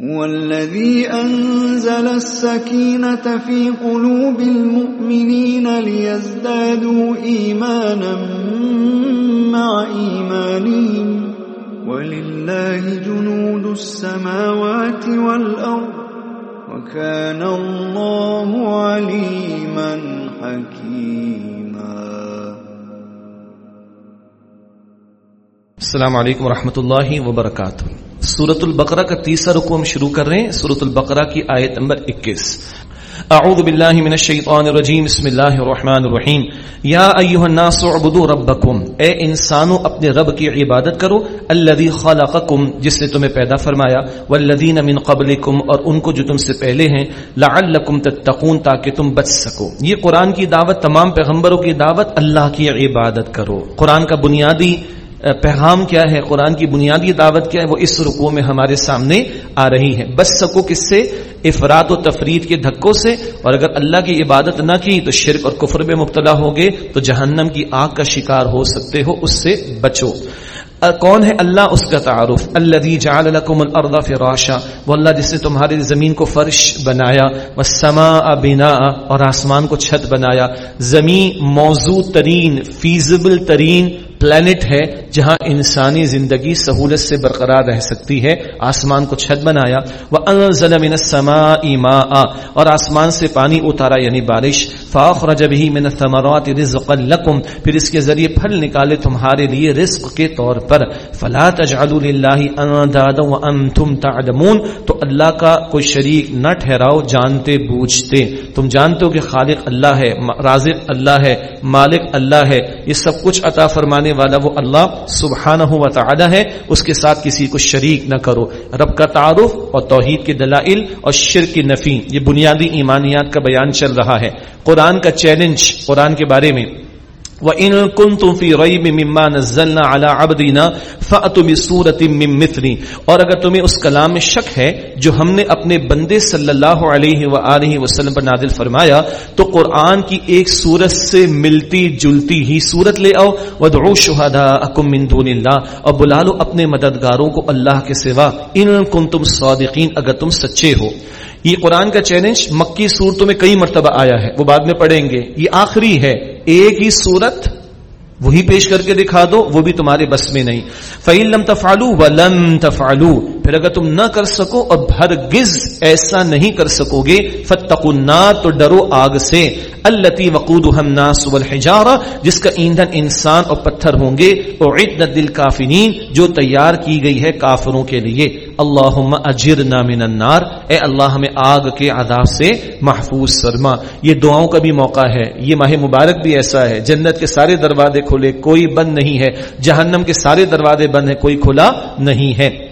هو الذي أنزل السكينة في قلوب المؤمنين ليزدادوا إيمانا مع إيمانهم. ولله جنود السماوات والأرض، وكان الله عليما حكيما. السلام علیکم ورحمۃ اللہ وبرکاتہ۔ سورت البقرہ کا تیسرا رکو ہم شروع کر رہے ہیں سورت البقرہ کی آیت نمبر اکیس۔ اعوذ باللہ من الشیطان الرجیم، بسم اللہ الرحمن الرحیم۔ یا ایوہ الناس عبدو ربکم۔ اے انسانو اپنے رب کی عبادت کرو۔ الذي خلقکم، جس نے تمہیں پیدا فرمایا۔ والذین من قبلکم، اور ان کو جو تم سے پہلے ہیں۔ لعلکم تتقون، تاکہ تم بچ سکو۔ یہ قرآن کی دعوت، تمام پیغمبروں کی دعوت، اللہ کی عبادت کرو۔ قرآن کا بنیادی پیغام کیا ہے، قرآن کی بنیادی دعوت کیا ہے، وہ اس رکوع میں ہمارے سامنے آ رہی ہے۔ بس سکو کس سے؟ افراد و تفرید کے دھکوں سے۔ اور اگر اللہ کی عبادت نہ کی تو شرک اور کفر میں مبتلا ہوگے، تو جہنم کی آگ کا شکار ہو سکتے ہو، اس سے بچو۔ کون ہے اللہ؟ اس کا تعارف۔ اللہ جعل لکم الارض فراشا۔ وہ اللہ جس نے تمہاری زمین کو فرش بنایا۔ والسماء بنا اور آسمان کو چھت بنایا۔ زمین موضوع ترین فیزبل ترین پلانٹ ہے جہاں انسانی زندگی سہولت سے برقرار رہ سکتی ہے۔ آسمان کو چھت بنایا۔ وہ انزل من السماء ماء۔ اور آسمان سے پانی اتارا یعنی بارش۔ فاخرج به من الثمرات رزقا لكم۔ پھر اس کے ذریعے پھل نکالے تمہارے لیے رزق کے طور پر۔ فلا تجعلوا لله اندادا وانتم تعلمون۔ تو اللہ کا کوئی شریک نہ ٹھہراؤ، جانتے بوجھتے۔ تم جانتے ہو کہ خالق اللہ ہے رازق اللہ ہے، مالک اللہ ہے۔ یہ سب کچھ عطا فرمانے والا وہ اللہ سبحانہ و تعالی ہے۔ اس کے ساتھ کسی کو شریک نہ کرو۔ رب کا تعارف اور توحید کے دلائل اور شرک کی نفی، یہ بنیادی ایمانیات کا بیان چل رہا ہے۔ قرآن کا چیلنج، قرآن کے بارے میں۔ وَإِن كُنتُم فِي رَيْبٍ مِّمَّا نَزَّلْنَا عَلَى عَبْدِنَا فَأْتُوا بِسُورَةٍ مِّن مِّثْلِ اور اگر تمہیں اس کلام میں شک ہے جو ہم نے اپنے بندے صلی اللہ علیہ وآلہ وسلم پر نازل فرمایا، تو قرآن کی ایک سورت سے ملتی جلتی ہی سورت لے آؤ۔ وَدْعُوا شُهَدَاءَكُم مِّن دُونِ اللَّهِ اور بلا لو اپنے مددگاروں کو اللہ کے سوا۔ ان کنتم صادقین اگر تم سچے ہو۔ یہ قرآن کا چیلنج مکی صورتوں میں کئی مرتبہ آیا ہے، وہ بعد میں پڑھیں گے۔ یہ آخری ہے۔ ایک ہی صورت وہی پیش کر کے دکھا دو، وہ بھی تمہارے بس میں نہیں۔ فعلم تفالو و لم تفالو پھر اگر تم نہ کر سکو اور ہرگز ایسا نہیں کر سکو گے فتقوا النار، تو ڈرو آگ سے۔ التي وقودها الناس والحجاره جس کا ایندھن انسان اور پتھر ہوں گے۔ اعدت للکافرین جو تیار کی گئی ہے کافروں کے لیے۔ اللہ اجرنا من النار اے اللہ، ہمیں آگ کے عذاب سے محفوظ فرما۔ یہ دعاؤں کا بھی موقع ہے، یہ ماہ مبارک بھی ایسا ہے۔ جنت کے سارے دروازے کھلے، کوئی بند نہیں ہے۔ جہنم کے سارے دروازے بند ہیں، کوئی کھلا نہیں ہے۔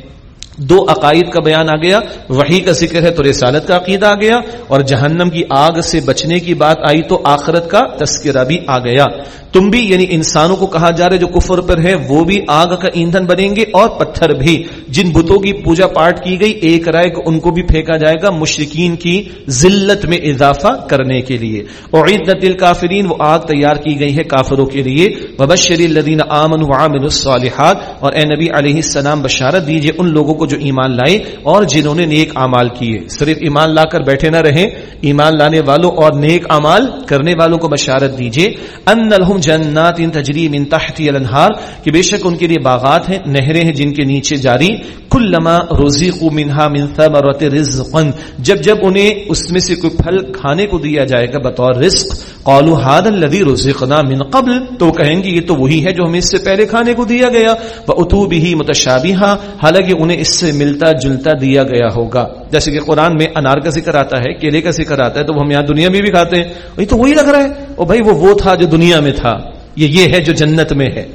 دو عقائد کا بیان آ گیا وہی کا ذکر ہے تو رسالت کا عقیدہ آ گیا، اور جہنم کی آگ سے بچنے کی بات آئی تو آخرت کا تذکرہ بھی آ گیا۔ تم بھی یعنی انسانوں کو کہا جا رہا ہے جو کفر پر ہے، وہ بھی آگ کا ایندھن بنیں گے اور پتھر بھی۔ جن بتوں کی پوجا پاٹ کی گئی، ایک رائے کو ان کو بھی پھینکا جائے گا مشرقین کی ذلت میں اضافہ کرنے کے لیے۔ اور عید کافرین، وہ آگ تیار کی گئی ہے کافروں کے لیے۔ وبشری الدین امن وعامل الصالحات، اور اے نبی علیہ السلام، بشارت دیجیے ان لوگوں کو جو ایمان لائے اور جنہوں نے نیک اعمال کیے۔ صرف ایمان لا کر بیٹھے نہ رہیں، ایمان لانے والوں اور نیک اعمال کرنے والوں کو بشارت دیجیے ان لهم جنات تجری من تحت الانہار کہ بے شک ان کے لیے باغات ہیں، نہریں ہیں جن کے نیچے جاری۔ کلما رزقوا منها من ثمرۃ رزقا جب جب انہیں اس میں سے کوئی پھل کھانے کو دیا جائے گا، بطور رزق قالو هذا الذي رزقنا من قبل، تو کہیں گے یہ تو وہی ہے جو ہمیں اس سے پہلے کھانے کو دیا گیا۔ واتوا به متشابها، حالانکہ انہیں اس سے ملتا جلتا دیا گیا ہوگا۔ جیسے کہ قرآن میں انار کا ذکر آتا ہے، کیلے کا ذکر آتا ہے، تو ہم یہاں دنیا میں بھی کھاتے ہیں۔ یہ تو وہی لگ رہا ہے۔ او بھائی، وہ وہ تھا جو دنیا میں تھا۔ یہ یہ ہے جو جنت میں ہے۔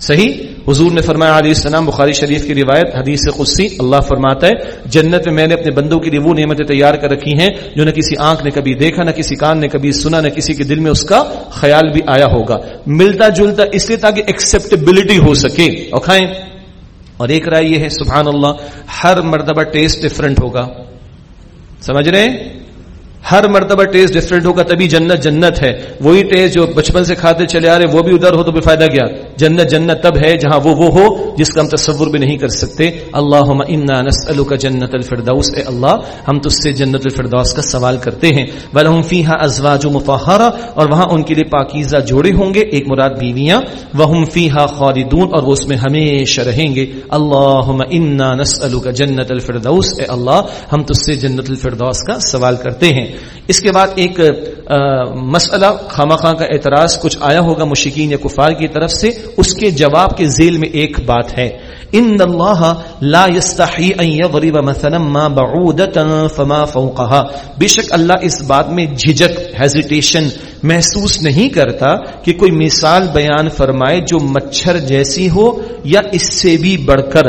صحیح؟ حضور نے فرمایا علیہ السلام، بخاری شریف کی روایت، حدیث قدسی، اللہ فرماتا ہے، جنت میں میں نے اپنے بندوں کے لیے وہ نعمتیں تیار کر رکھی ہیں جو نہ کسی آنکھ نے کبھی دیکھا، نہ کسی کان نے کبھی سنا، نہ کسی کے دل میں اس کا خیال بھی آیا ہوگا۔ ملتا جلتا اس لیے تاکہ ایکسپٹیبلٹی ہو سکے۔ اور کھائیں اور ایک رائے یہ ہے، سبحان اللہ، ہر مرتبہ ٹیسٹ ڈفرنٹ ہوگا۔ سمجھ رہے ہیں؟ ہر مرتبہ ٹیسٹ ڈفرینٹ ہوگا تبھی جنت جنت ہے۔ وہی ٹیسٹ جو بچپن سے کھاتے چلے آ رہے وہ بھی ادھر ہو تو بھی فائدہ کیا؟ جنت جنت تب ہے جہاں وہ وہ ہو جس کا ہم تصور بھی نہیں کر سکتے۔ اللہ کا جنت الفردوس۔ اے اللہ، ہم تج سے جنت الفردوس کا سوال کرتے ہیں۔ بلحم فی ہا ازواج مفہرہ اور وہاں ان کے لیے پاکیزہ جوڑے ہوں گے، ایک مراد بیویاں۔ وہ فی ہا خالدون۔ اور وہ اس میں ہمیشہ رہیں گے۔ اللہ انا نسل کا جنت الفردوس۔ اے اللہ، ہم تج سے جنت الفردوس کا سوال کرتے ہیں۔ اس کے بعد ایک مسئلہ خامہ خاں کا اعتراض کچھ آیا ہوگا مشکین یا کفار کی طرف سے، اس کے جواب کے ذیل میں ایک بات ہے۔ ان اللہ لا يستحی ان یضرب مثلا ما بعودتا فما فوقها۔ بشک اللہ اس بات میں جھجک ہیزیٹیشن محسوس نہیں کرتا کہ کوئی مثال بیان فرمائے جو مچھر جیسی ہو یا اس سے بھی بڑھ کر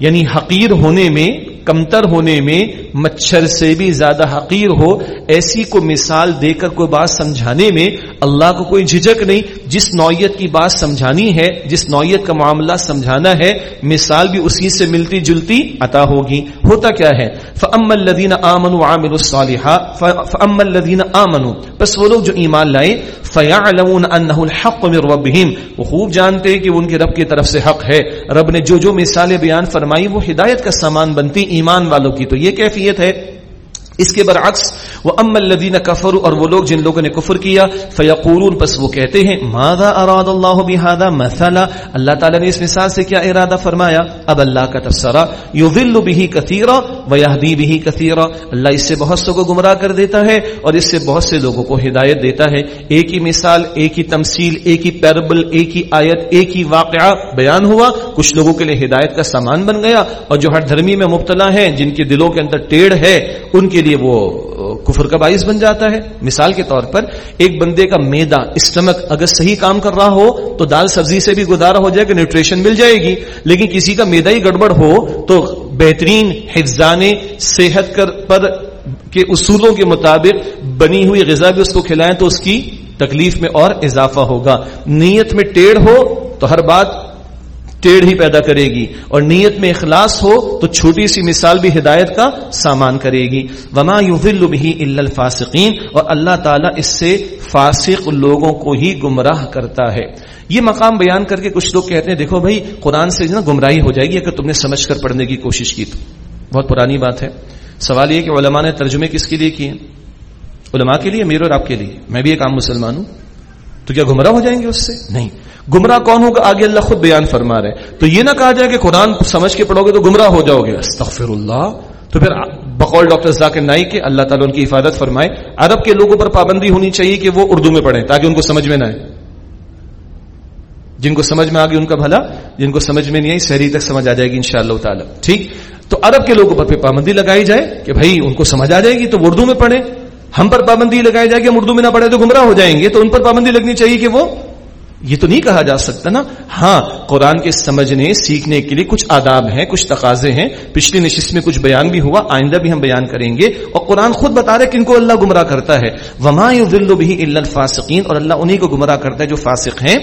یعنی حقیر ہونے میں کمتر ہونے میں مچھر سے بھی زیادہ حقیر ہو، ایسی کو مثال دے کر کوئی بات سمجھانے میں اللہ کو کوئی جھجک نہیں۔ جس نوعیت کی بات سمجھانی ہے، جس نوعیت کا معاملہ سمجھانا ہے، مثال بھی اسی سے ملتی جلتی عطا ہوگی۔ ہوتا کیا ہے؟ فَأَمَّا الَّذِينَ آمَنُوا وَعَمِلُوا الصَّالِحَاتِ فَأَمَّا الَّذِينَ آمَنُوا۔ وہ لوگ جو ایمان لائے فَيَعْلَمُونَ أَنَّهُ الْحَقُّ وہ خوب جانتے کہ ان کے رب کی طرف سے حق ہے۔ رب نے جو جو مثالیں بیان فرمائی وہ ہدایت کا سامان بنتی ایمان والوں کی تو یہ کیفیت ہے اس کے برعکس وہ ام الدین کفر اور وہ لوگ جن لوگوں نے کفر کیا فیقولون پس وہ کہتے ہیں، ماذا اراد اللہ بهذا مثلا؟ اللہ تعالی نے اس مثال سے کیا ارادہ فرمایا، اب اللہ کا تفسرا یضل به كثيرا ويهدي به كثيرا. اللہ اس سے بہت سے کو گمراہ کر دیتا ہے، اور اس سے بہت سے لوگوں کو ہدایت دیتا ہے۔ ایک ہی مثال، ایک ہی تمثیل، ایک ہی پیربل، ایک ہی آیت، ایک ہی واقعہ بیان ہوا۔ کچھ لوگوں کے لیے ہدایت کا سامان بن گیا، اور جو ہر دھرمی میں مبتلا ہیں، جن کے دلوں کے اندر ٹیڑھ ہے، ان کے لیے وہ کفر کا باعث بن جاتا ہے۔ مثال کے طور پر ایک بندے کا میدا، اسٹمک اگر صحیح کام کر رہا ہو تو دال سبزی سے بھی گزارا ہو جائے گا، نیوٹریشن مل جائے گی۔ لیکن کسی کا میدا ہی گڑبڑ ہو تو بہترین حفظان صحت کر پر کے اصولوں کے مطابق بنی ہوئی غذا بھی اس کو کھلائیں تو اس کی تکلیف میں اور اضافہ ہوگا۔ نیت میں ٹیڑھ ہو تو ہر بات ٹیڑھ ہی پیدا کرے گی اور نیت میں اخلاص ہو تو چھوٹی سی مثال بھی ہدایت کا سامان کرے گی۔ وما به الا الفاسقین اور اللہ تعالیٰ اس سے فاسق لوگوں کو ہی گمراہ کرتا ہے۔ یہ مقام بیان کر کے کچھ لوگ کہتے ہیں، دیکھو بھائی، قرآن سے نا گمراہی ہو جائے گی اگر تم نے سمجھ کر پڑھنے کی کوشش کی تو۔ بہت پرانی بات ہے۔ سوال یہ کہ علماء نے ترجمے کس کے لیے کیے؟ علماء کے لیے، میرے اور آپ کے لیے۔ میں بھی ایک عام مسلمان ہوں۔ تو کیا گمراہ ہو جائیں گے اس سے؟ نہیں۔ گمراہ کون ہوگا؟ آگے اللہ خود بیان فرما رہے تو یہ نہ کہا جائے کہ قرآن سمجھ کے پڑھو گے تو گمراہ ہو جاؤ گے۔ استغفر اللہ تو پھر بقول ڈاکٹر ذاکر نائی کے اللہ تعالیٰ ان کی حفاظت فرمائے۔ عرب کے لوگوں پر پابندی ہونی چاہیے کہ وہ اردو میں پڑھیں تاکہ ان کو سمجھ میں نہ آئے۔ جن کو سمجھ میں آ ان کا بھلا، جن کو سمجھ میں نہیں آئی شہری تک سمجھ آ جائے گی ان شاء اللہ تعالیٰ۔ ٹھیک؟ تو عرب کے لوگوں پر پھر پابندی لگائی جائے کہ بھائی ان کو سمجھ آ جائے گی تو اردو میں پڑھیں۔ ہم پر پابندی لگائی جائے کہ ہم اردو میں نہ پڑھے تو گمراہ ہو جائیں گے۔ تو ان پر پابندی لگنی چاہیے کہ وہ یہ تو نہیں کہا جا سکتا نا۔ ہاں قرآن کے سمجھنے، سیکھنے کے لیے کچھ آداب ہیں، کچھ تقاضے ہیں۔ پچھلی نشست میں کچھ بیان بھی ہوا، آئندہ بھی ہم بیان کریں گے۔ اور قرآن خود بتا رہے کہ ان کو اللہ گمراہ کرتا ہے۔ وما يضل به الا الفاسقین اور اللہ انہیں کو گمراہ کرتا ہے جو فاسق ہیں۔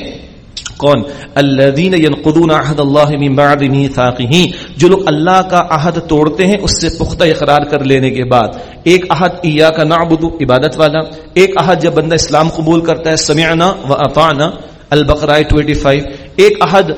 کون؟ الذين ينقضون عهد الله من بعد ميثاقه۔ جو لوگ اللہ کا عہد توڑتے ہیں، اس سے پختہ اقرار کر لینے کے بعد۔ ایک عہد اياك نعبد، عبادت والا۔ ایک عہد جب بندہ اسلام قبول کرتا ہے، سمعنا واطعنا البقرہ 25 ایک عہد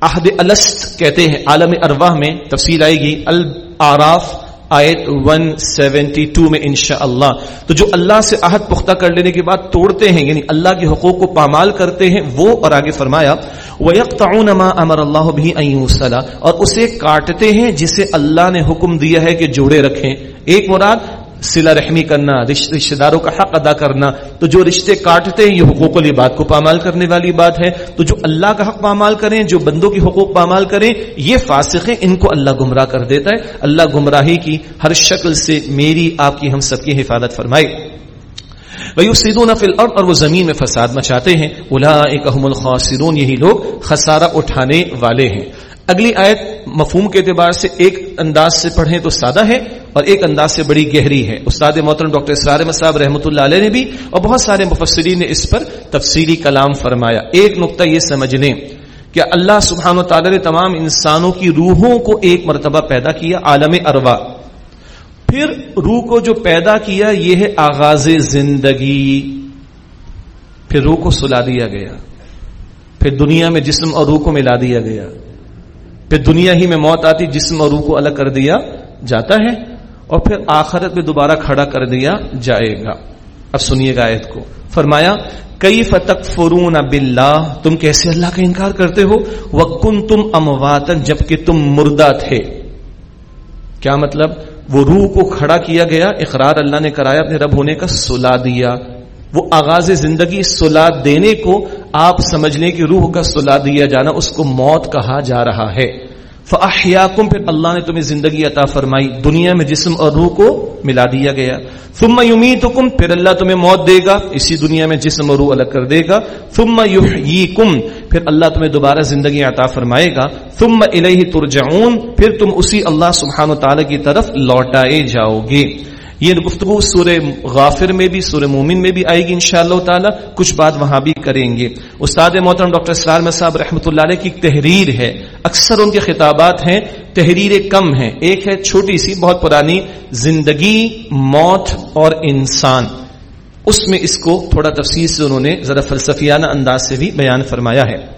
عہد الست کہتے ہیں، عالم ارواح میں تفصیل آئے گی، الاعراف، آیت 172 میں انشاءاللہ۔ تو جو اللہ سے عہد پختہ کر لینے کے بعد توڑتے ہیں یعنی اللہ کے حقوق کو پامال کرتے ہیں، وہ اور آگے فرمایا وَيَقْتَعُونَ مَا أَمَرَ اللَّهُ بِهِ أَن يُوصَلَ۔ اور اسے کاٹتے ہیں جسے اللہ نے حکم دیا ہے کہ جوڑے رکھیں۔ ایک مراد سلا رحمی کرنا رشتہ داروں کا حق ادا کرنا، تو جو رشتے کاٹتے ہیں، یہ حقوق العباد کو پامال کرنے والی بات ہے۔ تو جو اللہ کا حق پامال کریں، جو بندوں کی حقوق پامال کریں، یہ فاسق ہیں ان کو اللہ گمراہ کر دیتا ہے۔ اللہ گمراہی کی ہر شکل سے میری، آپ کی، ہم سب کی حفاظت فرمائے۔ وَيُفْسِدُونَ فِي الْأَرْضِ، اور وہ زمین میں فساد مچاتے ہیں۔ اولئک هم الخاسرون، یہی لوگ خسارہ اٹھانے والے ہیں۔ اگلی آیت مفہوم کے اعتبار سے ایک انداز سے پڑھیں تو سادہ ہے۔ اور ایک انداز سے بڑی گہری ہے۔ استاد محترم ڈاکٹر اسرار صاحب رحمۃ اللہ علیہ نے بھی اور بہت سارے مفسرین نے اس پر تفصیلی کلام فرمایا۔ ایک نقطہ یہ سمجھ لیں کہ اللہ سبحانہ و تعالی نے تمام انسانوں کی روحوں کو ایک مرتبہ پیدا کیا، عالم اروا۔ پھر روح کو جو پیدا کیا، یہ ہے آغاز زندگی۔ پھر روح کو سلا دیا گیا۔ پھر دنیا میں جسم اور روح کو ملا دیا گیا۔ پھر دنیا ہی میں موت آتی، جسم اور روح کو الگ کر دیا جاتا ہے۔ اور پھر آخرت میں دوبارہ کھڑا کر دیا جائے گا۔ اب سنیے گا آیت کو۔ فرمایا کئی فتق فرون تم کیسے اللہ کا انکار کرتے ہو؟ وکن تم امواتن جبکہ تم مردہ تھے۔ کیا مطلب؟ وہ روح کو کھڑا کیا گیا، اقرار اللہ نے کرایا، اپنے رب ہونے کا سلا دیا۔ وہ آغاز زندگی سلا دینے کو، آپ سمجھ لیں کہ روح کا سلا دیا جانا، اس کو موت کہا جا رہا ہے۔ فاحیاکم پھر اللہ نے تمہیں زندگی عطا فرمائی، دنیا میں جسم اور روح کو ملا دیا گیا۔ ثم یمیتکم پھر اللہ تمہیں موت دے گا، اسی دنیا میں جسم اور روح الگ کر دے گا۔ ثم یحییکم پھر اللہ تمہیں دوبارہ زندگی عطا فرمائے گا۔ ثم الیہ ترجعون، پھر تم اسی اللہ سبحانہ و تعالی کی طرف لوٹائے جاؤ گے۔ یہ گفتگو سورہ غافر میں بھی، سورہ مومن میں بھی آئے گی انشاءاللہ تعالی، کچھ بات وہاں بھی کریں گے۔ استاد محترم ڈاکٹر اسرار صاحب رحمۃ اللہ علیہ کی تحریر ہے۔ اکثر ان کے خطابات ہیں تحریریں کم ہیں۔ ایک ہے چھوٹی سی، بہت پرانی، زندگی، موت اور انسان۔ اس میں اس کو تھوڑا تفصیل سے انہوں نے ذرا فلسفیانہ انداز سے بھی بیان فرمایا ہے۔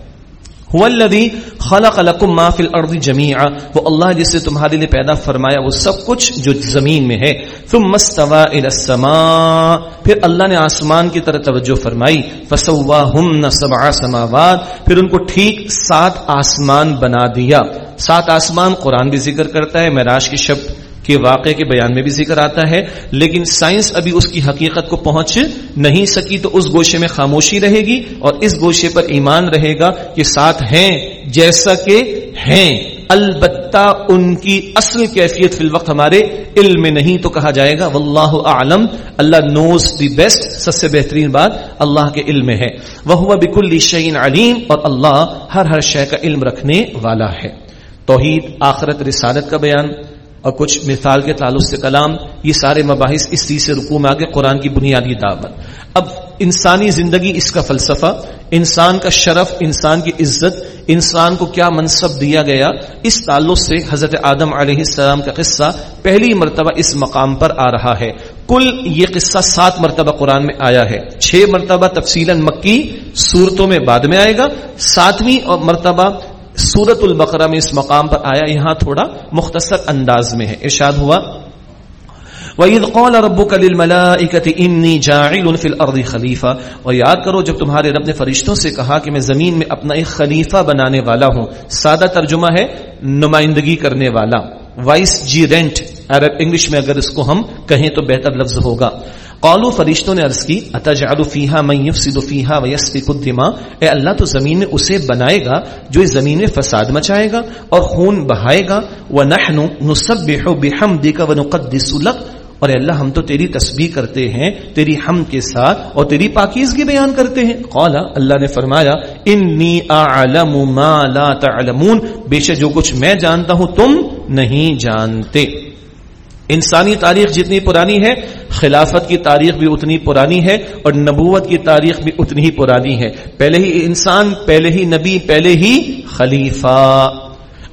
خلق لكم ما في الارض جميعا۔ وہ اللہ جس سے تمہارے لیے پیدا فرمایا وہ سب کچھ جو زمین میں ہے۔ ثم استوى الى السماء۔ پھر اللہ نے آسمان کی طرف توجہ فرمائی۔ فسواهن سبع سماوات۔ پھر ان کو ٹھیک سات آسمان بنا دیا۔ سات آسمان قرآن بھی ذکر کرتا ہے، معراج کی شب کے واقعے کے بیان میں بھی ذکر آتا ہے، لیکن سائنس ابھی اس کی حقیقت کو پہنچ نہیں سکی تو اس گوشے میں خاموشی رہے گی اور اس گوشے پر ایمان رہے گا کہ ساتھ ہیں جیسا کہ ہیں۔ البتہ ان کی اصل کیفیت فی الوقت ہمارے علم میں نہیں تو کہا جائے گا، واللہ اعلم، اللہ نوز دی بیسٹ سب سے بہترین بات اللہ کے علم میں ہے۔ وہ بکل شعین علیم، اور اللہ ہر ہر شے کا علم رکھنے والا ہے۔ توحید، آخرت، رسالت کا بیان۔ اور کچھ مثال کے تعلق سے کلام، یہ سارے مباحث اس چیز سے رکو میں آگے قرآن کی بنیادی دعوت۔ اب انسانی زندگی اس کا فلسفہ، انسان کا شرف، انسان کی عزت، انسان کو کیا منصب دیا گیا، اس تعلق سے حضرت آدم علیہ السلام کا قصہ پہلی مرتبہ اس مقام پر آ رہا ہے۔ کل یہ قصہ سات مرتبہ قرآن میں آیا ہے۔ چھ مرتبہ تفصیل مکی صورتوں میں بعد میں آئے گا۔ ساتویں اور مرتبہ سورت البقرہ میں اس مقام پر آیا، یہاں تھوڑا مختصر انداز میں ہے۔ ارشاد ہوا، وَإِذْ قَالَ رَبُّكَ لِلْمَلَائِكَةِ إِنِّي جَاعِلٌ فِي الْأَرْضِ خَلِيفَةً اور یاد کرو، جب تمہارے رب نے فرشتوں سے کہا کہ میں زمین میں اپنا ایک خلیفہ بنانے والا ہوں، سادہ ترجمہ ہے، نمائندگی کرنے والا۔ وائس جی رینٹ، عرب، انگلش میں اگر اس کو ہم کہیں تو بہتر لفظ ہوگا۔ قالو فرشتوں نے عرض کی، اتجعل فیہا من یفسد فیہا ویسفک الدماء؟ اے اللہ تو زمین میں اسے بنائے گا جو اس زمین میں فساد مچائے گا اور خون بہائے گا۔ ونحن نسبح بحمدک ونقدس لک۔ اور اے اللہ ہم تو تیری تسبیح کرتے ہیں، تیری حمد کے ساتھ اور تیری پاکیزگی بیان کرتے ہیں۔ قال اللہ نے فرمایا، انی اعلم ما لا تعلمون بے شک جو کچھ میں جانتا ہوں تم نہیں جانتے۔ انسانی تاریخ جتنی پرانی ہے، خلافت کی تاریخ بھی اتنی پرانی ہے اور نبوت کی تاریخ بھی اتنی ہی پرانی ہے۔ پہلے ہی انسان، پہلے ہی نبی، پہلے ہی خلیفہ۔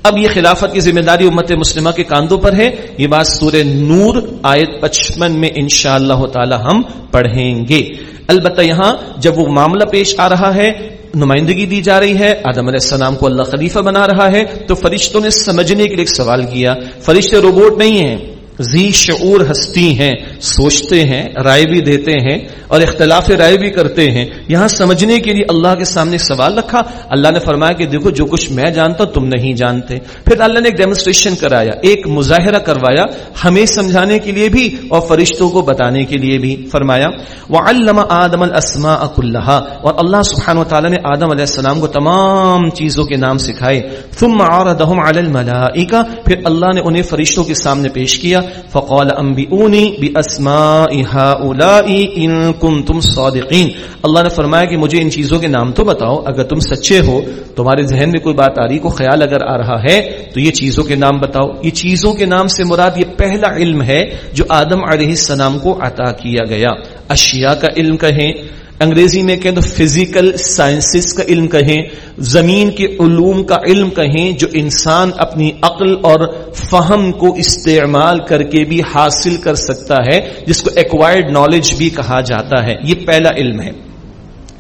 اب یہ خلافت کی ذمہ داری امت مسلمہ کے کاندوں پر ہے۔ یہ بات سورہ نور آیت پچپن میں انشاءاللہ اللہ تعالی ہم پڑھیں گے۔ البتہ یہاں جب وہ معاملہ پیش آ رہا ہے، نمائندگی دی جا رہی ہے، آدم علیہ السلام کو اللہ خلیفہ بنا رہا ہے، تو فرشتوں نے سمجھنے کے لیے ایک سوال کیا۔ فرشتے روبوٹ نہیں ہیں۔ ذی شعور ہستی ہیں، سوچتے ہیں، رائے بھی دیتے ہیں اور اختلاف رائے بھی کرتے ہیں۔ یہاں سمجھنے کے لیے اللہ کے سامنے سوال رکھا۔ اللہ نے فرمایا کہ دیکھو، جو کچھ میں جانتا تم نہیں جانتے۔ پھر اللہ نے ایک ڈیمونسٹریشن کرایا، ایک مظاہرہ کروایا ہمیں سمجھانے کے لیے بھی اور فرشتوں کو بتانے کے لیے بھی۔ فرمایا وہ علامہ آدم السما اک اللہ اور اللہ سبحان و تعالیٰ نے آدم علیہ السلام کو تمام چیزوں کے نام سکھائے۔ ثم عرضهم الملائکہ پھر اللہ نے انہیں فرشتوں کے سامنے پیش کیا۔ فقال انبئونی باسماء هؤلاء ان کنتم صادقین۔ اللہ نے فرمایا کہ مجھے ان چیزوں کے نام تو بتاؤ، اگر تم سچے ہو، تمہارے ذہن میں کوئی بات آ رہی کو خیال اگر آ رہا ہے، تو یہ چیزوں کے نام بتاؤ۔ یہ چیزوں کے نام سے مراد یہ پہلا علم ہے جو آدم علیہ السلام کو عطا کیا گیا۔ اشیاء کا علم کہیں انگریزی میں کہیں تو فزیکل سائنسز کا علم کہیں، زمین کے علوم کا علم کہیں، جو انسان اپنی عقل اور فہم کو استعمال کر کے بھی حاصل کر سکتا ہے، جس کو ایکوائرڈ نالج بھی کہا جاتا ہے۔ یہ پہلا علم ہے۔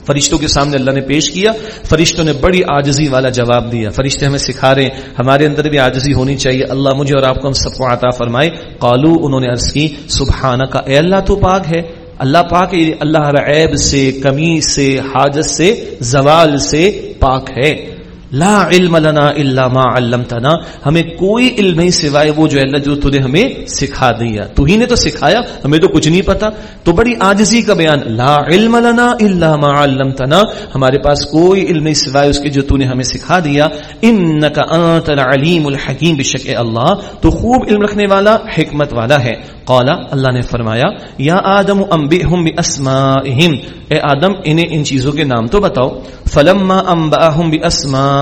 فرشتوں کے سامنے اللہ نے پیش کیا۔ فرشتوں نے بڑی آجزی والا جواب دیا۔ فرشتے ہمیں سکھا رہے ہیں، ہمارے اندر بھی آجزی ہونی چاہیے۔ اللہ مجھے اور آپ کو ہم سب کو عطا فرمائے۔ قالو، انہوں نے عرض کی سبحانہ کا اے اللہ تو پاک ہے۔ اللہ پاک اللہ عیب سے کمی سے حاجت سے زوال سے پاک ہے۔ لا علم لنا الا ما علمتنا، ہمیں کوئی علم نہیں سوائے وہ جو اللہ جو نے ہمیں سکھا دیا تو ہی نے تو سکھایا، ہمیں تو کچھ نہیں پتا۔ تو بڑی آجزی کا بیان، لا علم لنا الا ما علمتنا۔ ہمارے پاس کوئی علم نہیں سوائے اس کے جو تو نے ہمیں سکھا دیا۔ انك انت العلیم الحکیم بشک اللہ، تو خوب علم رکھنے والا، حکمت والا ہے۔ قال، اللہ نے فرمایا، یا آدم انبئهم باسمائهم اے آدم، انہیں ان چیزوں کے نام تو بتاؤ۔ فلما انبأهم باسمائهم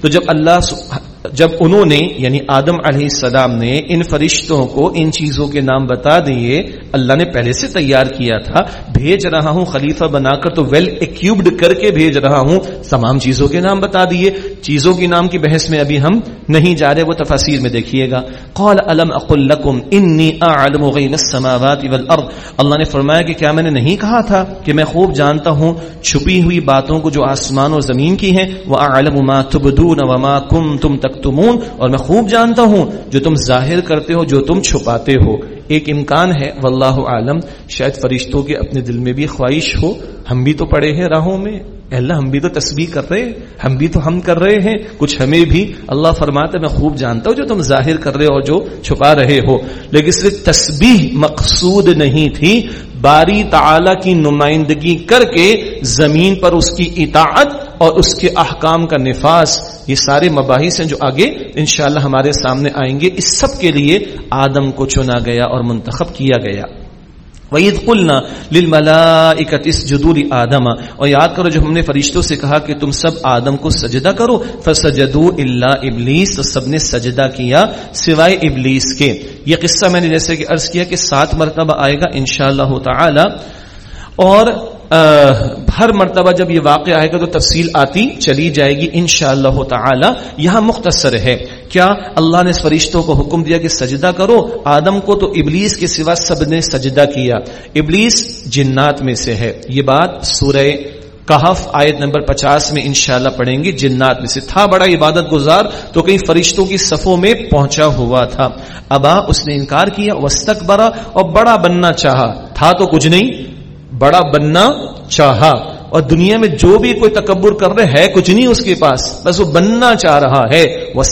تو جب اللہ جب انہوں نے یعنی آدم علیہ السلام نے ان فرشتوں کو ان چیزوں کے نام بتا دیے، اللہ نے پہلے سے تیار کیا تھا، بھیج رہا ہوں خلیفہ بنا کر تو ویل ایکوبڈ کر کے بھیج رہا ہوں، تمام چیزوں کے نام بتا دیے۔ چیزوں کے نام کی بحث میں ابھی ہم نہیں جا رہے، وہ تفاصیر میں دیکھیے گا۔ قال علم اقل لکم انی اعلم غیب السماوات والارض۔ اللہ نے فرمایا کہ کیا میں نے نہیں کہا تھا کہ میں خوب جانتا ہوں، چھپی ہوئی باتوں کو جو آسمان اور زمین کی ہیں وہ اعلم ما تبدون وما کنتم تکتمون اور میں خوب جانتا ہوں جو تم ظاہر کرتے ہو، جو تم چھپاتے ہو۔ ایک امکان ہے، واللہ عالم شاید فرشتوں کے اپنے دل میں بھی خواہش ہو۔ ہم بھی تو پڑے ہیں راہوں میں۔ اللہ، ہم بھی تو تسبیح کر رہے ہم بھی تو ہم کر رہے ہیں، کچھ ہمیں بھی اللہ فرماتے میں خوب جانتا ہوں جو تم ظاہر کر رہے ہو جو چھپا رہے ہو۔ لیکن صرف تسبیح مقصود نہیں تھی، باری تعالی کی نمائندگی کر کے زمین پر اس کی اطاعت اور اس کے احکام کا نفاذ، یہ سارے مباحث ہیں جو آگے انشاءاللہ ہمارے سامنے آئیں گے۔ اس سب کے لیے آدم کو چنا گیا اور منتخب کیا گیا۔ وعید قلنا للملائکت اسجدوا آدم اور یاد کرو جب ہم نے فرشتوں سے کہا کہ تم سب آدم کو سجدہ کرو فسجدو اللہ ابلیس تو سب نے سجدہ کیا سوائے ابلیس کے۔ یہ قصہ میں نے جیسے کہ عرض کیا کہ سات مرتبہ آئے گا انشاءاللہ تعالی۔ اور ہر مرتبہ جب یہ واقع آئے گا تو تفصیل آتی چلی جائے گی انشاءاللہ اللہ تعالی۔ یہاں مختصر ہے۔ کیا اللہ نے فرشتوں کو حکم دیا کہ سجدہ کرو؟ آدم کو تو ابلیس کے سوا سب نے سجدہ کیا۔ ابلیس جنات میں سے ہے۔ یہ بات سورہ کہف آیت نمبر پچاس میں انشاءاللہ پڑھیں گے۔ جنات میں سے۔ تھا بڑا عبادت گزار تو کئی فرشتوں کی صفوں میں پہنچا ہوا تھا۔ ابا، اس نے انکار کیا۔ وسطک برا اور بڑا بننا چاہا۔ تھا تو کچھ نہیں۔ بڑا بننا چاہا اور دنیا میں جو بھی کوئی تکبر کر رہے ہے، کچھ نہیں اس کے پاس۔ بس وہ بننا چاہ رہا ہے۔ وہ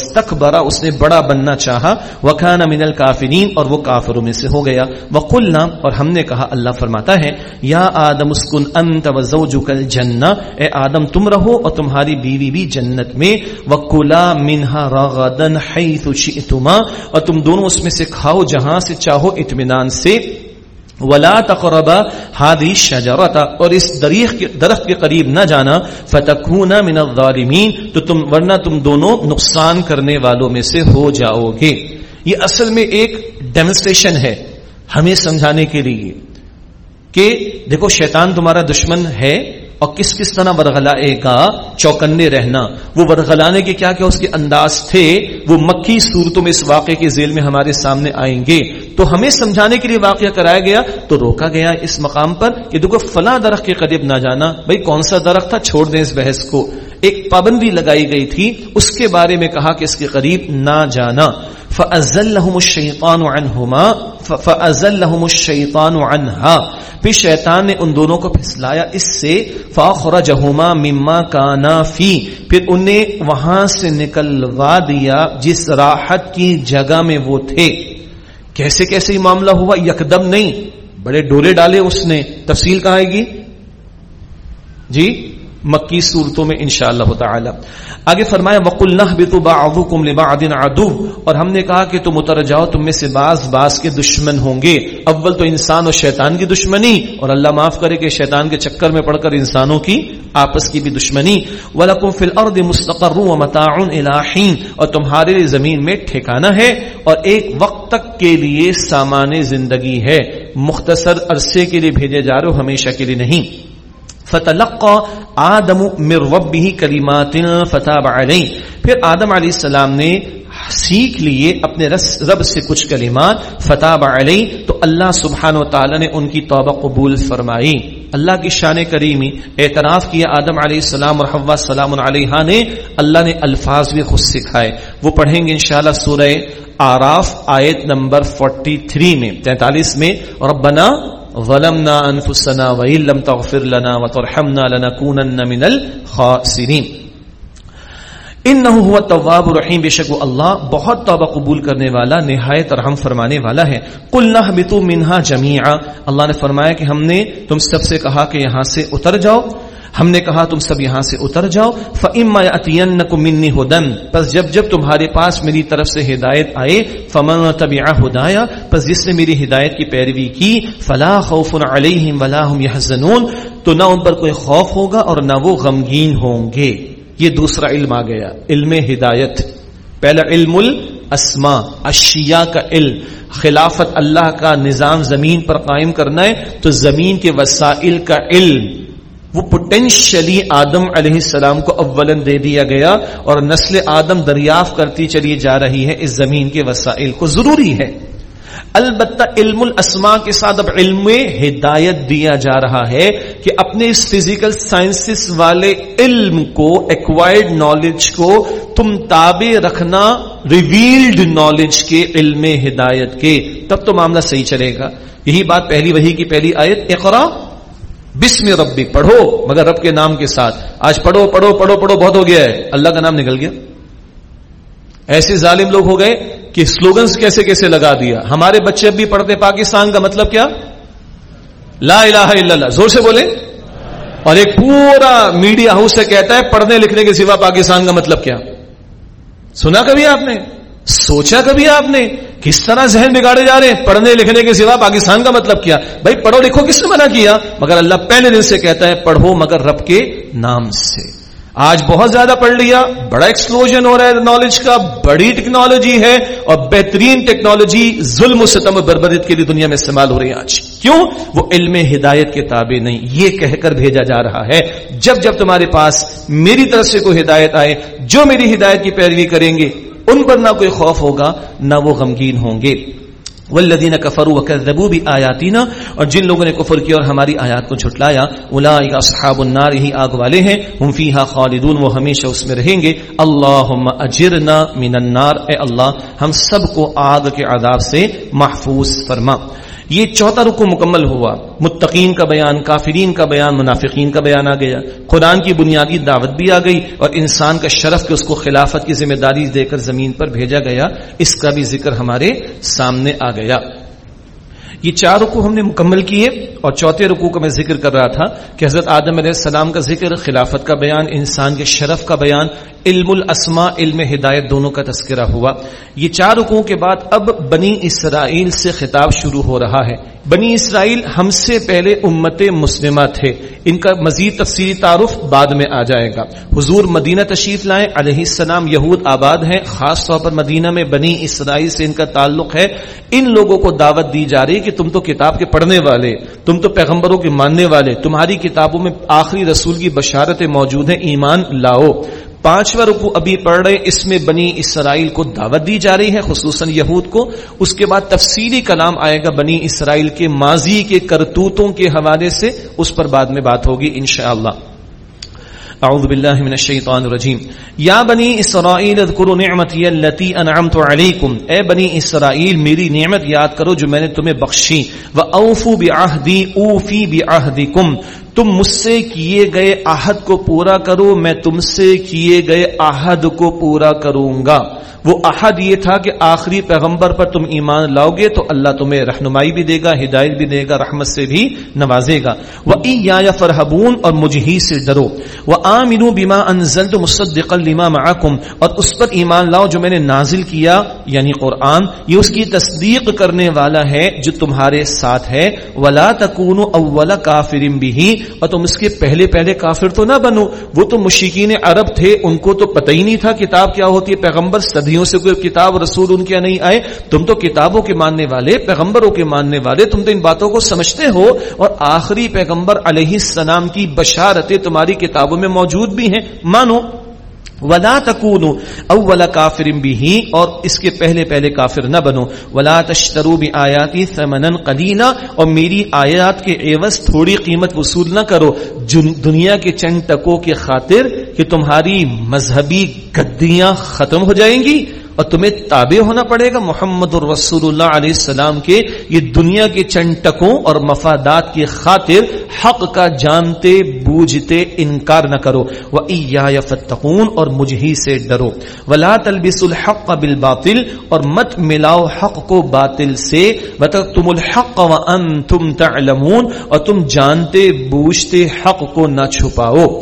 اس نے بڑا بننا چاہا۔ وہ من الکافرین اور وہ کافروں میں سے ہو گیا۔ وہ کلنا اور ہم نے کہا، اللہ فرماتا ہے، یا آدم اسکن انت وزوجک الجنہ۔ اے آدم، تم رہو اور تمہاری بیوی بھی جنت میں۔ وکلا منہا رغدن حیث شئتما۔ اور تم دونوں اس میں سے کھاؤ جہاں سے چاہو، اطمینان سے۔ ولا تقربا هذه الشجره اور اس دریخ کے درخت کے قریب نہ جانا فتكون من الظالمین، تو تم ورنہ تم دونوں نقصان کرنے والوں میں سے ہو جاؤ گے یہ اصل میں ایک ڈیمونسٹریشن ہے، ہمیں سمجھانے کے لیے کہ دیکھو، شیطان تمہارا دشمن ہے اور کس کس طرح ورغلائے گا چوکنے رہنا؟ وہ ورغلانے کے کیا کیا اس کے انداز تھے؟ وہ مکی صورتوں میں اس واقعے کے ذیل میں ہمارے سامنے آئیں گے۔ تو ہمیں سمجھانے کے لیے واقعہ کرایا گیا، تو روکا گیا اس مقام پر کہ دیکھو، فلاں درخت کے قریب نہ جانا۔ بھائی، کون سا درخت تھا؟ چھوڑ دیں اس بحث کو۔ ایک پابندی لگائی گئی تھی، اس کے بارے میں کہا کہ اس کے قریب نہ جانا۔ فَأَزَلَّهُمُ الشَّيْطَانُ عَنْهُمَا فَأَزَلَّهُمُ الشَّيْطَانُ عَنْهَا۔ پھر شیطان نے ان دونوں کو پھسلایا، اس سے فَأَخْرَجَهُمَا مِمَّا كَانَا فِي۔ پھر انہیں وہاں سے نکلوا دیا جس راحت کی جگہ میں وہ تھے۔ کیسے کیسے یہ معاملہ ہوا؟ یکدم نہیں۔ بڑے ڈولے ڈالے اس نے۔ تفصیل کہاں آئے گی؟ جی؟ مکی صورتوں میں انشاءاللہ تعالی۔ آگے فرمایا وقل نہبطوا لبعض عدو۔ اور ہم نے کہا کہ تم اتر جاؤ، تم میں سے بعض بعض کے دشمن ہوں گے۔ اول تو انسان اور شیطان کی دشمنی، اور اللہ معاف کرے کہ شیطان کے چکر میں پڑھ کر انسانوں کی، آپس کی بھی دشمنی۔ ولکم فی الارض مستقر ومتاع الى حین اور تمہارے لیے زمین میں ٹھکانہ ہے، اور ایک وقت تک کے لیے سامان زندگی ہے۔ مختصر عرصے کے لیے بھیجے جا رہے ہو، ہمیشہ کے لیے نہیں۔ فتلقى آدم من ربه کلمات فتاب علیہ پھر آدم علیہ السلام نے سیکھ لیے اپنے رب سے کچھ کلمات فتح علیہ تو اللہ سبحانہ و تعالی نے ان کی توبہ قبول فرمائی. اللہ کی شان کریمی اعتراف کیا آدم علیہ السلام اور حوا سلام علیہ نے. اللہ نے الفاظ بھی خود سکھائے. وہ پڑھیں گے انشاءاللہ سورہ آراف آیت نمبر 43 میں 43 میں، ربنا ظلمنا انفسنا وان لم تغفر لنا وترحمنا لنكونن من الخاسرين. انه هو التواب الرحیم بے شک اللہ بہت توبہ قبول کرنے والا، نہایت رحم فرمانے والا ہے۔ قلنا نہ بتو منہا جميعا۔ اللہ نے فرمایا کہ ہم نے تم سب سے کہا کہ یہاں سے اتر جاؤ۔ ہم نے کہا، تم سب یہاں سے اتر جاؤ، فَإِمَّا يَأْتِيَنَّكُم مِّنِّي هُدًى۔ پس جب جب تمہارے پاس میری طرف سے ہدایت آئے، فَمَن تَبِعَ هُدَايَ پس جس نے میری ہدایت کی پیروی کی، فَلَا خَوْفٌ عَلَيْهِمْ وَلَا هُمْ يَحْزَنُونَ۔ تو نہ ان پر کوئی خوف ہوگا اور نہ وہ غمگین ہوں گے۔ یہ دوسرا علم آ گیا، علم ہدایت۔ پہلا علم الاسما اشیاء کا علم۔ خلافت اللہ کا نظام زمین پر قائم کرنا ہے، تو زمین کے وسائل کا علم۔ وہ پوٹینشلی آدم علیہ السلام کو اولن دے دیا گیا اور نسل آدم دریافت کرتی چلی جا رہی ہے اس زمین کے وسائل کو ضروری ہے۔ البتہ علم الاسما کے ساتھ اب علم ہدایت دیا جا رہا ہے کہ اپنے اس فزیکل سائنسز والے علم کو ایکوائرڈ نالج کو تم تابع رکھنا ریویلڈ نالج کے علم ہدایت کے، تب تو معاملہ صحیح چلے گا۔ یہی بات پہلی وہی کی پہلی آیت اقرا۔ بسم ربی، پڑھو، مگر رب کے نام کے ساتھ۔ آج پڑھو پڑھو پڑھو پڑھو، بہت ہو گیا ہے۔ اللہ کا نام نکل گیا۔ ایسے ظالم لوگ ہو گئے کہ سلوگنس کیسے کیسے لگا دیا۔ ہمارے بچے اب بھی پڑھتے پاکستان کا مطلب کیا؟ لا الہ الا اللہ۔ زور سے بولے اور ایک پورا میڈیا ہاؤس سے کہتا ہے، پڑھنے لکھنے کے سوا پاکستان کا مطلب کیا؟ سنا کبھی آپ نے؟ سوچا کبھی آپ نے؟ کس طرح ذہن بگاڑے جا رہے ہیں؟ پڑھنے لکھنے کے سوا پاکستان کا مطلب کیا؟ بھائی پڑھو لکھو کس نے منع کیا؟ مگر اللہ پہلے دن سے کہتا ہے، پڑھو مگر رب کے نام سے۔ آج بہت زیادہ پڑھ لیا، بڑا ایکسپلوژن ہو رہا ہے نالج کا، بڑی ٹیکنالوجی ہے اور بہترین ٹیکنالوجی ظلم و ستم بربدت کے لیے دنیا میں استعمال ہو رہی ہے آج۔ کیوں؟ وہ علم ہدایت کے تابع نہیں، یہ کہہ کر بھیجا جا رہا ہے۔ جب جب تمہارے پاس میری طرف سے کوئی ہدایت آئے، جو میری ہدایت کی پیروی کریں گے ان پر نہ کوئی خوف ہوگا، نہ وہ غمگین ہوں گے۔ والذین کفروا وکذبوا بآیاتنا اور جن لوگوں نے کفر کیا اور ہماری آیات کو جھٹلایا اولئک اصحاب النار ہی آگ والے ہیں، ہم فیھا خالدون، وہ ہمیشہ اس میں رہیں گے۔ اللهم اجرنا من النار، اے اللہ، ہم سب کو آگ کے عذاب سے محفوظ فرما۔ یہ چوتھا رکو مکمل ہوا۔ متقین کا بیان، کافرین کا بیان، منافقین کا بیان آ گیا۔ قرآن کی بنیادی دعوت بھی آ گئی اور انسان کا شرف کے اس کو خلافت کی ذمہ داری دے کر زمین پر بھیجا گیا، اس کا بھی ذکر ہمارے سامنے آ گیا۔ یہ چار رکو ہم نے مکمل کیے اور چوتھے رکو کا میں ذکر کر رہا تھا کہ حضرت آدم علیہ السلام کا ذکر، خلافت کا بیان، انسان کے شرف کا بیان، علم الاسما علم ہدایت دونوں کا تذکرہ ہوا۔ یہ چار رکو کے بعد اب بنی اسرائیل سے خطاب شروع ہو رہا ہے۔ بنی اسرائیل ہم سے پہلے امت مسلمہ تھے۔ ان کا مزید تفصیلی تعارف بعد میں آ جائے گا۔ حضور مدینہ تشریف لائیں، علیہ السلام یہود آباد ہیں، خاص طور پر مدینہ میں بنی اسرائیل سے ان کا تعلق ہے۔ ان لوگوں کو دعوت دی جا رہی کہ تم تو کتاب کے پڑھنے والے، تم تو پیغمبروں کے ماننے والے، تمہاری کتابوں میں آخری رسول کی بشارتیں موجود ہیں، ایمان لاؤ۔ پانچواں رکو ابھی پڑھ رہے، اس میں بنی اسرائیل کو دعوت دی جا رہی ہے، خصوصاً یہود کو۔ اس کے بعد تفصیلی کلام آئے گا بنی اسرائیل کے ماضی کے کرتوتوں کے حوالے سے، اس پر بعد میں بات ہوگی انشاءاللہ۔ اعوذ باللہ من الشیطان الرجیم. یا بنی اسرائیل اذکروا نعمتی اللتی انعمت علیکم. اے بنی اسرائیل، میری نعمت یاد کرو جو میں نے تمہیں بخشی. و اوفو بعہدی، اوفی بعہدکم. تم مجھ سے کیے گئے عہد کو پورا کرو، میں تم سے کیے گئے عہد کو پورا کروں گا۔ وہ عہد یہ تھا کہ آخری پیغمبر پر تم ایمان لاؤ گے تو اللہ تمہیں رہنمائی بھی دے گا، ہدایت بھی دے گا، رحمت سے بھی نوازے گا۔ وہ یا فرحبون اور مجھ ہی سے ڈرو۔ وہ عام بیما انزل مصدق لما معکم اور اس پر ایمان لاؤ جو میں نے نازل کیا یعنی قرآن، یہ اس کی تصدیق کرنے والا ہے جو تمہارے ساتھ ہے۔ ولا تکون اول کافرم بھی اور تم اس کے پہلے پہلے کافر تو نہ بنو۔ وہ تو مشکین عرب تھے، ان کو تو پتہ ہی نہیں تھا کتاب کیا ہوتی ہے۔ پیغمبر صدیوں سے کوئی کتاب رسول ان کے نہیں آئے۔ تم تو کتابوں کے ماننے والے، پیغمبروں کے ماننے والے، تم تو ان باتوں کو سمجھتے ہو۔ اور آخری پیغمبر علیہ السلام کی بشارتیں تمہاری کتابوں میں موجود بھی ہیں۔ مانو۔ ولا تکون اول کافر بھی اور اس کے پہلے پہلے کافر نہ بنو. ولا تشترو بھی آیاتی سمن قلیلا اور میری آیات کے عوض تھوڑی قیمت وصول نہ کرو. دنیا کے چند ٹکوں کے خاطر کہ تمہاری مذہبی گدیاں ختم ہو جائیں گی. اور تمہیں تابع ہونا پڑے گا محمد الرسول اللہ علیہ السلام کے یہ دنیا کے چنٹکوں اور مفادات کی خاطر حق کا جانتے، بوجھتے، انکار نہ کرو۔ وہ فتقون اور مجھے سے ڈرو۔ ولا تلبس الحق بالباطل اور مت ملاؤ حق کو باطل سے۔ تم الحق و تم تعلمون اور تم جانتے، بوجھتے حق کو نہ چھپاؤ۔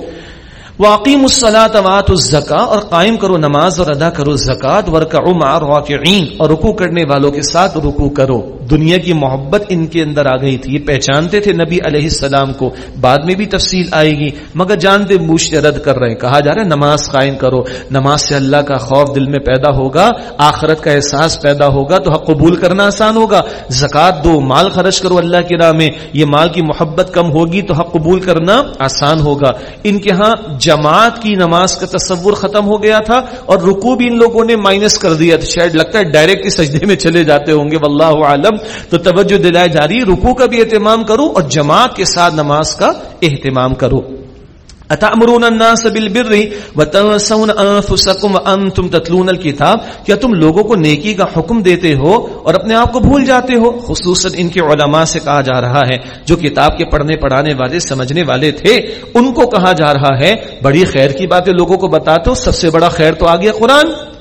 واقیم الصلاۃ وات الزکا، اور قائم کرو نماز اور ادا کرو زکات، ورکعوا مع الراکعين اور رکوع کرنے والوں کے ساتھ رکوع کرو۔ دنیا کی محبت ان کے اندر آ گئی تھی۔ یہ پہچانتے تھے نبی علیہ السلام کو۔ بعد میں بھی تفصیل آئے گی۔ مگر جانتے بوجھتے رد کر رہے ہیں۔ کہا جا رہا ہے، نماز قائم کرو۔ نماز سے اللہ کا خوف دل میں پیدا ہوگا، آخرت کا احساس پیدا ہوگا، تو حق قبول کرنا آسان ہوگا۔ زکات دو، مال خرچ کرو اللہ کی راہ میں۔ یہ مال کی محبت کم ہوگی تو حق قبول کرنا آسان ہوگا۔ ان کے ہاں جماعت کی نماز کا تصور ختم ہو گیا تھا اور رکو بھی ان لوگوں نے مائنس کر دیا تھا۔ شاید لگتا ہے ڈائریکٹ سجدے میں چلے جاتے ہوں گے۔ واللہ عالم۔ وسلم، تو توجہ دلائے جاری رکو کا بھی اہتمام کرو اور جماعت کے ساتھ نماز کا اہتمام کرو۔ اتامرون الناس بالبر وتنسون انفسكم وانتم تتلون الكتاب کیا تم لوگوں کو نیکی کا حکم دیتے ہو اور اپنے آپ کو بھول جاتے ہو؟ خصوصا ان کے علماء سے کہا جا رہا ہے، جو کتاب کے پڑھنے پڑھانے والے، سمجھنے والے تھے، ان کو کہا جا رہا ہے، بڑی خیر کی باتیں لوگوں کو بتاتے ہو، سب سے بڑا خیر تو آ گیا قرآن۔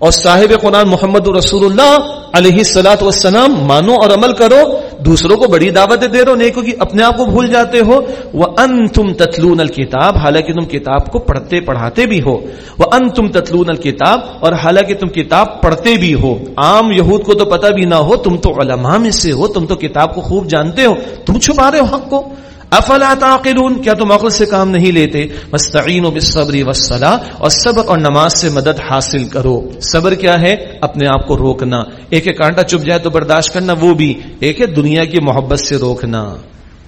اور صاحب قرآن محمد رسول اللہ علیہ سلاۃ والسلام مانو اور عمل کرو، دوسروں کو بڑی دعوتیں دے رہو نیکو کی اپنے آپ کو بھول جاتے ہو۔ وہ ان تم تتلون الکتاب حالانکہ تم کتاب کو پڑھتے پڑھاتے بھی ہو۔ وہ ان تم تتلون الکتاب اور حالانکہ تم کتاب پڑھتے بھی ہو۔ عام یہود کو تو پتہ بھی نہ ہو، تم تو علماء میں سے ہو، تم تو کتاب کو خوب جانتے ہو۔ تم چھپا رہے ہو حق کو۔ افلا تعقلون؟ کیا تم عقل سے کام نہیں لیتے؟ مستعینوا بالصبر والصلاة، اور صبر اور نماز سے مدد حاصل کرو۔ صبر کیا ہے؟ اپنے آپ کو روکنا۔ ایک ایک کانٹا چپ جائے تو برداشت کرنا، وہ بھی۔ ایک ہے دنیا کی محبت سے روکنا۔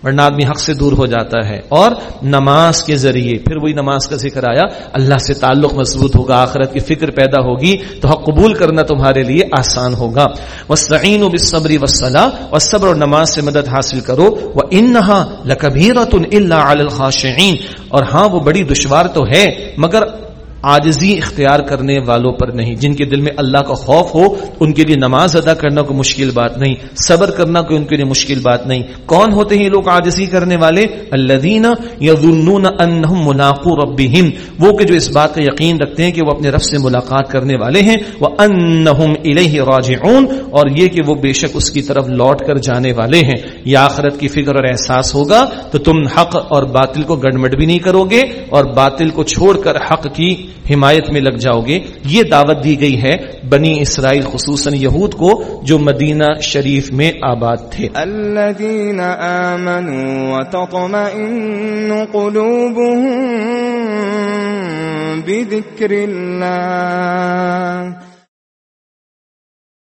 ورنہ آدمی حق سے دور ہو جاتا ہے۔ اور نماز کے ذریعے، پھر وہی نماز کا ذکر آیا، اللہ سے تعلق مضبوط ہوگا، آخرت کی فکر پیدا ہوگی، تو حق قبول کرنا تمہارے لیے آسان ہوگا۔ وسعین و بصبری وسلح اور صبر اور نماز سے مدد حاصل کرو۔ وہ انہا لکبیرت اللہ الخاشعین اور ہاں وہ بڑی دشوار تو ہے، مگر آجزی اختیار کرنے والوں پر نہیں۔ جن کے دل میں اللہ کا خوف ہو، ان کے لیے نماز ادا کرنا کوئی مشکل بات نہیں۔ صبر کرنا کوئی ان کے لیے مشکل بات نہیں۔ کون ہوتے ہیں لوگ آجزی کرنے والے؟ اللہ ربهم وہ کہ جو اس بات کا یقین رکھتے ہیں کہ وہ اپنے رب سے ملاقات کرنے والے ہیں۔ وہ انہم الیہ راجعون۔ اور یہ کہ وہ بے شک اس کی طرف لوٹ کر جانے والے ہیں۔ یہ آخرت کی فکر اور احساس ہوگا تو تم حق اور باطل کو گڑمٹ بھی نہیں کرو گے اور باطل کو چھوڑ کر حق کی حمایت میں لگ جاؤ گے۔ یہ دعوت دی گئی ہے بنی اسرائیل، خصوصاً یہود کو، جو مدینہ شریف میں آباد تھے۔ الذين آمنوا وتطمئن قلوبهم بذكر الله